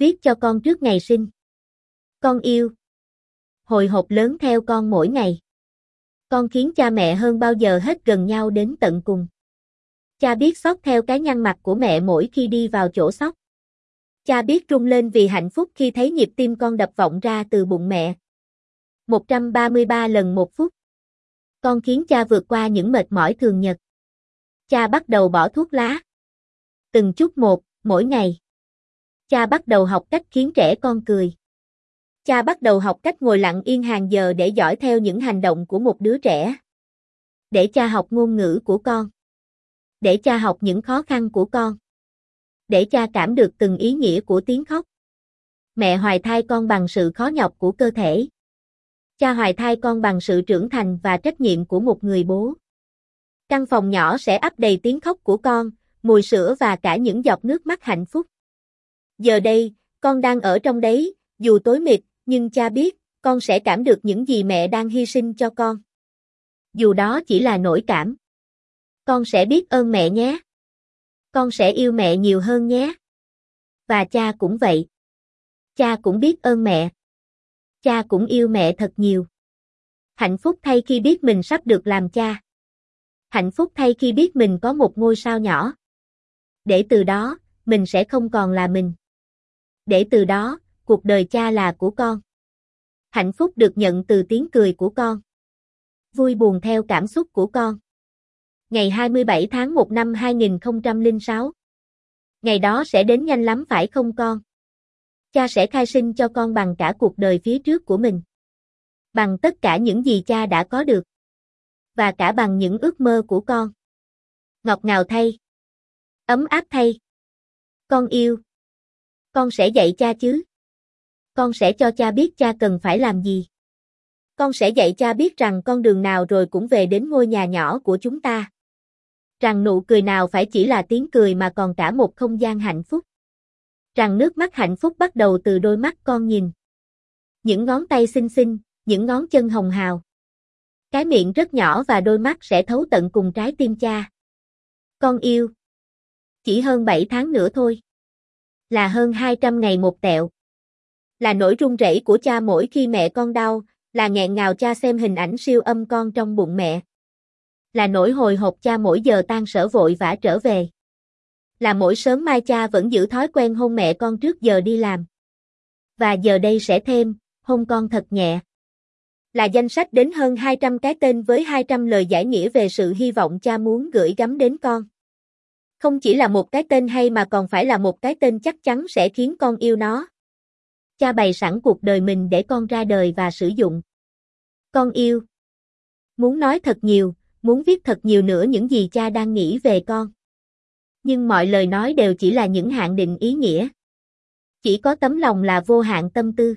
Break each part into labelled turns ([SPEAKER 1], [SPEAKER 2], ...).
[SPEAKER 1] Viết cho con trước ngày sinh. Con yêu. Hồi hộp lớn theo con mỗi ngày. Con khiến cha mẹ hơn bao giờ hết gần nhau đến tận cùng. Cha biết xót theo cái nhăn mặt của mẹ mỗi khi đi vào chỗ sóc. Cha biết rung lên vì hạnh phúc khi thấy nhịp tim con đập vọng ra từ bụng mẹ. 133 lần một phút. Con khiến cha vượt qua những mệt mỏi thường nhật. Cha bắt đầu bỏ thuốc lá. Từng chút một, mỗi ngày. Cha bắt đầu học cách khiến trẻ con cười. Cha bắt đầu học cách ngồi lặng yên hàng giờ để dõi theo những hành động của một đứa trẻ. Để cha học ngôn ngữ của con. Để cha học những khó khăn của con. Để cha cảm được từng ý nghĩa của tiếng khóc. Mẹ hoài thai con bằng sự khó nhọc của cơ thể. Cha hoài thai con bằng sự trưởng thành và trách nhiệm của một người bố. Căn phòng nhỏ sẽ ấp đầy tiếng khóc của con, mùi sữa và cả những giọt nước mắt hạnh phúc. Giờ đây, con đang ở trong đấy, dù tối mịt, nhưng cha biết, con sẽ cảm được những gì mẹ đang hy sinh cho con. Dù đó chỉ là nỗi cảm. Con sẽ biết ơn mẹ nhé. Con sẽ yêu mẹ nhiều hơn nhé. Và cha cũng vậy. Cha cũng biết ơn mẹ. Cha cũng yêu mẹ thật nhiều. Hạnh phúc thay khi biết mình sắp được làm cha. Hạnh phúc thay khi biết mình có một ngôi sao nhỏ. Để từ đó, mình sẽ không còn là mình. Để từ đó, cuộc đời cha là của con. Hạnh phúc được nhận từ tiếng cười của con. Vui buồn theo cảm xúc của con. Ngày 27 tháng 1 năm 2006. Ngày đó sẽ đến nhanh lắm phải không con? Cha sẽ khai sinh cho con bằng cả cuộc đời phía trước của mình. Bằng tất cả những gì cha đã có được. Và cả bằng những ước mơ của con. Ngọt ngào thay. Ấm áp thay. Con yêu. Con sẽ dạy cha chứ. Con sẽ cho cha biết cha cần phải làm gì. Con sẽ dạy cha biết rằng con đường nào rồi cũng về đến ngôi nhà nhỏ của chúng ta. Rằng nụ cười nào phải chỉ là tiếng cười mà còn cả một không gian hạnh phúc. Rằng nước mắt hạnh phúc bắt đầu từ đôi mắt con nhìn. Những ngón tay xinh xinh, những ngón chân hồng hào. Cái miệng rất nhỏ và đôi mắt sẽ thấu tận cùng trái tim cha. Con yêu. Chỉ hơn 7 tháng nữa thôi. Là hơn 200 ngày một tẹo. Là nỗi run rẩy của cha mỗi khi mẹ con đau, là nghẹn ngào cha xem hình ảnh siêu âm con trong bụng mẹ. Là nỗi hồi hộp cha mỗi giờ tan sở vội vã trở về. Là mỗi sớm mai cha vẫn giữ thói quen hôn mẹ con trước giờ đi làm. Và giờ đây sẽ thêm, hôn con thật nhẹ. Là danh sách đến hơn 200 cái tên với 200 lời giải nghĩa về sự hy vọng cha muốn gửi gắm đến con. Không chỉ là một cái tên hay mà còn phải là một cái tên chắc chắn sẽ khiến con yêu nó. Cha bày sẵn cuộc đời mình để con ra đời và sử dụng. Con yêu. Muốn nói thật nhiều, muốn viết thật nhiều nữa những gì cha đang nghĩ về con. Nhưng mọi lời nói đều chỉ là những hạn định ý nghĩa. Chỉ có tấm lòng là vô hạn tâm tư.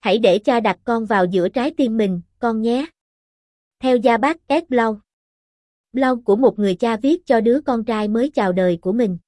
[SPEAKER 1] Hãy để cha đặt con vào giữa trái tim mình, con nhé. Theo gia bác S. Blau Blog của một người cha viết cho đứa con trai mới chào đời của mình.